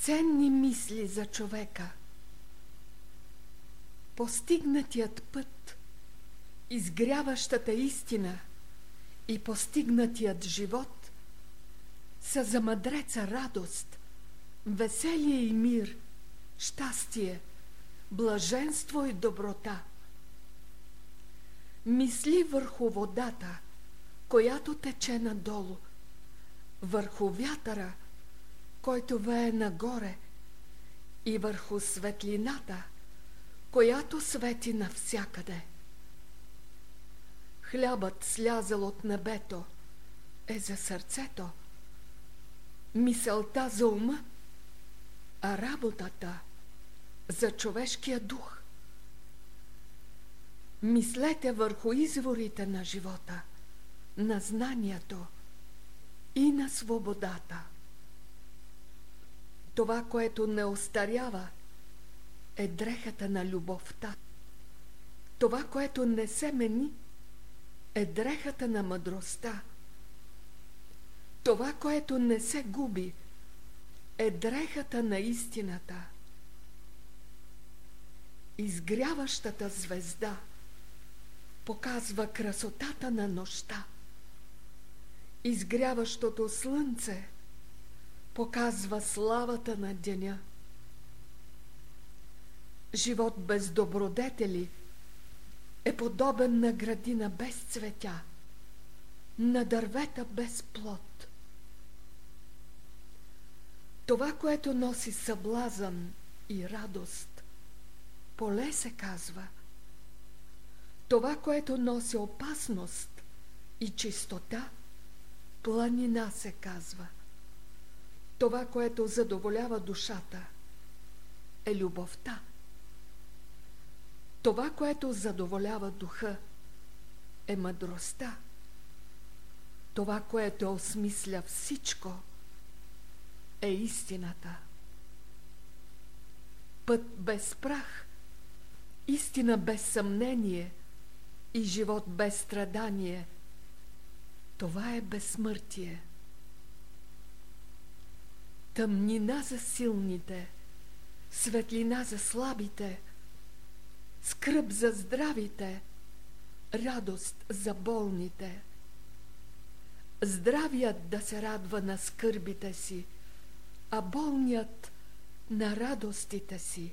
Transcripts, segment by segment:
ценни мисли за човека. Постигнатият път, изгряващата истина и постигнатият живот са за мъдреца радост, веселие и мир, щастие, блаженство и доброта. Мисли върху водата, която тече надолу, върху вятъра, който вее нагоре и върху светлината, която свети навсякъде. Хлябът слязал от небето е за сърцето, мисълта за ума, а работата за човешкия дух. Мислете върху изворите на живота, на знанието и на свободата. Това, което не остарява, е дрехата на любовта. Това, което не се мени, е дрехата на мъдростта. Това, което не се губи, е дрехата на истината. Изгряващата звезда показва красотата на нощта. Изгряващото слънце – показва славата на деня. Живот без добродетели е подобен на градина без цветя, на дървета без плод. Това, което носи съблазън и радост, поле се казва. Това, което носи опасност и чистота, планина се казва – това, което задоволява душата, е любовта. Това, което задоволява духа, е мъдростта. Това, което осмисля всичко, е истината. Път без прах, истина без съмнение и живот без страдание – това е безсмъртие тъмнина за силните, светлина за слабите, скръп за здравите, радост за болните. Здравият да се радва на скърбите си, а болният на радостите си.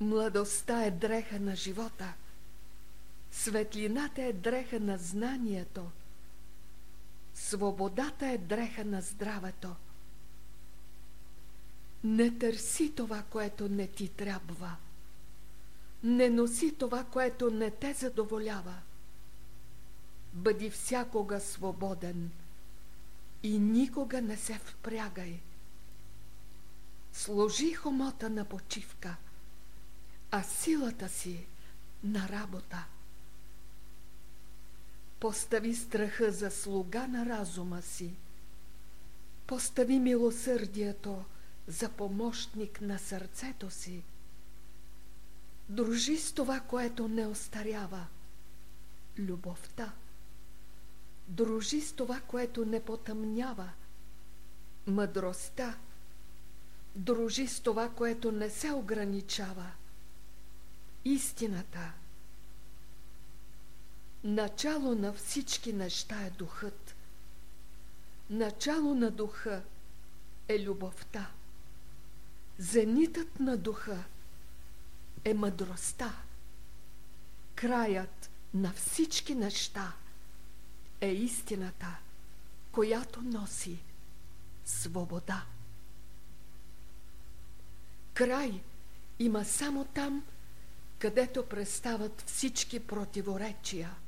Младостта е дреха на живота, светлината е дреха на знанието – Свободата е дреха на здравето. Не търси това, което не ти трябва. Не носи това, което не те задоволява. Бъди всякога свободен и никога не се впрягай. Сложи хомота на почивка, а силата си на работа. Постави страха за слуга на разума си. Постави милосърдието за помощник на сърцето си. Дружи с това, което не остарява. Любовта. Дружи с това, което не потъмнява. Мъдростта. Дружи с това, което не се ограничава. Истината – Начало на всички неща е духът. Начало на духа е любовта. Зенитът на духа е мъдростта. Краят на всички неща е истината, която носи свобода. Край има само там, където престават всички противоречия –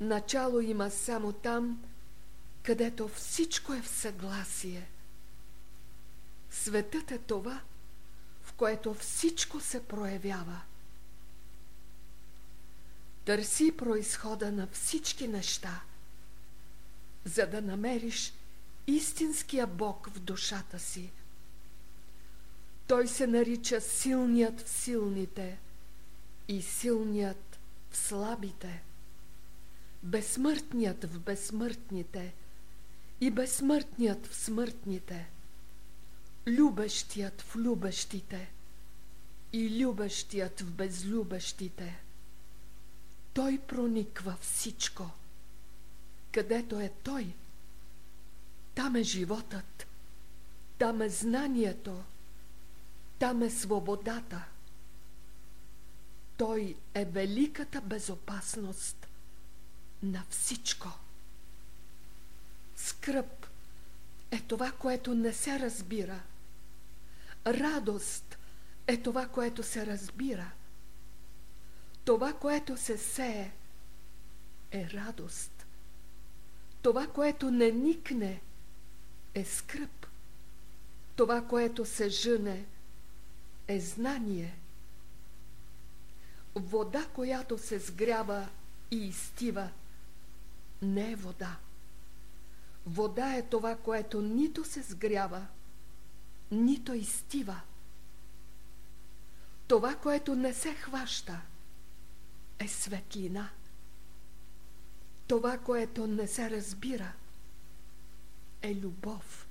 Начало има само там, където всичко е в съгласие. Светът е това, в което всичко се проявява. Търси происхода на всички неща, за да намериш истинския Бог в душата си. Той се нарича силният в силните и силният в слабите безсмъртният в безсмъртните и безсмъртният в смъртните, любещият в любещите и любещият в безлюбещите. Той прониква всичко. Където е Той, там е животът, там е знанието, там е свободата. Той е великата безопасност на всичко. Скръп е това, което не се разбира. Радост е това, което се разбира. Това, което се сее, е радост. Това, което не никне, е скръп. Това, което се жъне, е знание. Вода, която се сгрява и изтива, не е вода. Вода е това, което нито се сгрява, нито изтива. Това, което не се хваща, е светлина. Това, което не се разбира, е любов.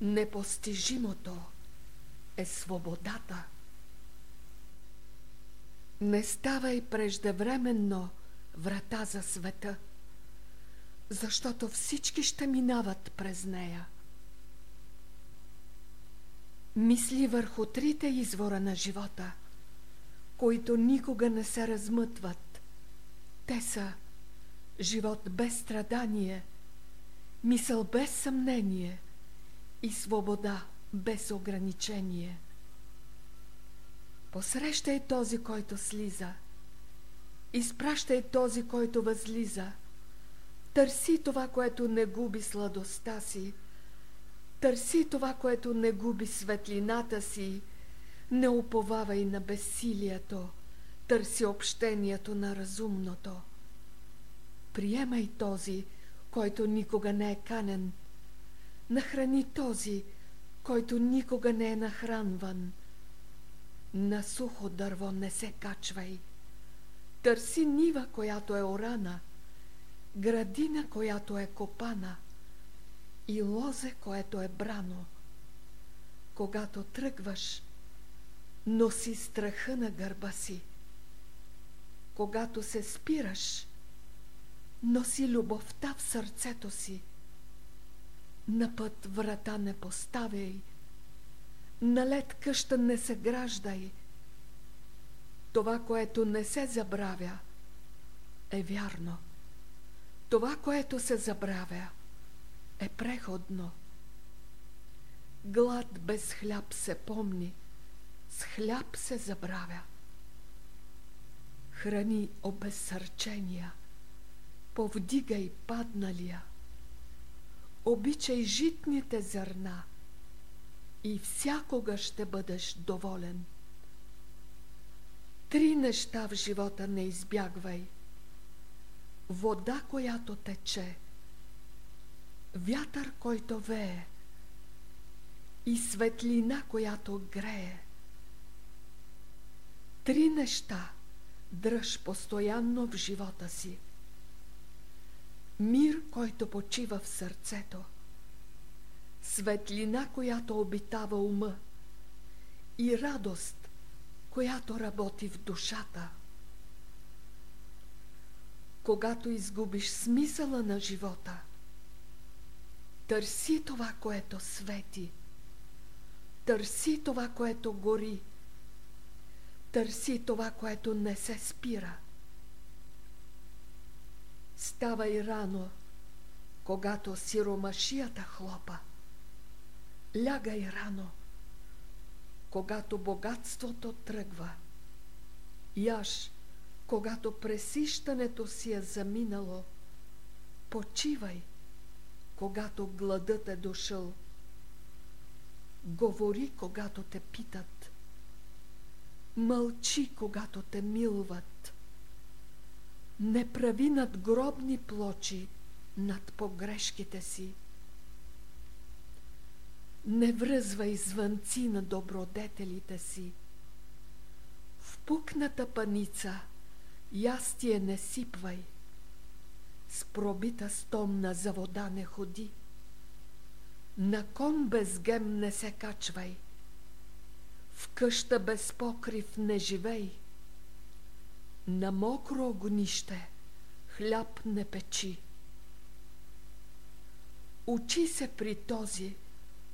Непостижимото е свободата. Не ставай преждевременно врата за света, защото всички ще минават през нея. Мисли върху трите извора на живота, които никога не се размътват. Те са живот без страдание, мисъл без съмнение и свобода без ограничение. Посрещай този, който слиза. Изпращай този, който възлиза. Търси това, което не губи сладостта си. Търси това, което не губи светлината си. Не уповавай на безсилието. Търси общението на разумното. Приемай този, който никога не е канен. Нахрани този, който никога не е нахранван. На сухо дърво не се качвай. Търси нива, която е орана, градина, която е копана и лозе, което е брано. Когато тръгваш, носи страха на гърба си. Когато се спираш, носи любовта в сърцето си. На път врата не поставяй, на лед къща не се граждай. Това, което не се забравя, е вярно. Това, което се забравя, е преходно. Глад без хляб се помни, с хляб се забравя. Храни обезсърчения, повдигай падналия – обичай житните зърна и всякога ще бъдеш доволен. Три неща в живота не избягвай. Вода, която тече, вятър, който вее и светлина, която грее. Три неща дръж постоянно в живота си – мир, който почива в сърцето, светлина, която обитава ума и радост, която работи в душата. Когато изгубиш смисъла на живота, търси това, което свети, търси това, което гори, търси това, което не се спира – Ставай рано, когато сиромашията хлопа. Лягай рано, когато богатството тръгва. Яш, когато пресищането си е заминало. Почивай, когато гладът е дошъл. Говори, когато те питат. Мълчи, когато те милват не прави надгробни плочи над погрешките си. Не връзвай звънци на добродетелите си. В пукната паница ястие не сипвай. С пробита стомна за вода не ходи. На кон без гем не се качвай. В къща без покрив не живей. На мокро огнище хляб не печи. Учи се при този,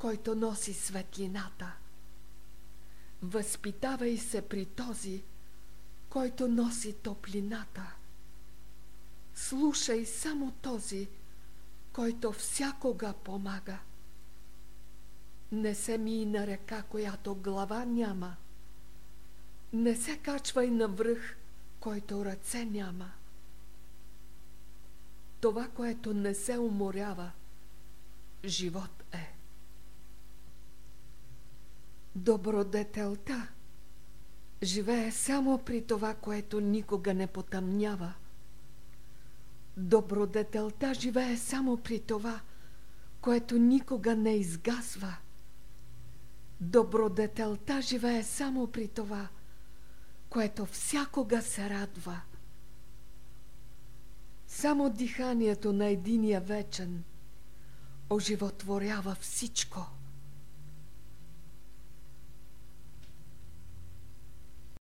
който носи светлината. Възпитавай се при този, който носи топлината. Слушай само този, който всякога помага. Не се ми на река, която глава няма. Не се качвай на връх, който ръце няма. Това, което не се уморява, живот е. Добродетелта живее само при това, което никога не потъмнява. Добродетелта живее само при това, което никога не изгасва. Добродетелта живее само при това, което всякога се радва. Само диханието на единия вечен оживотворява всичко –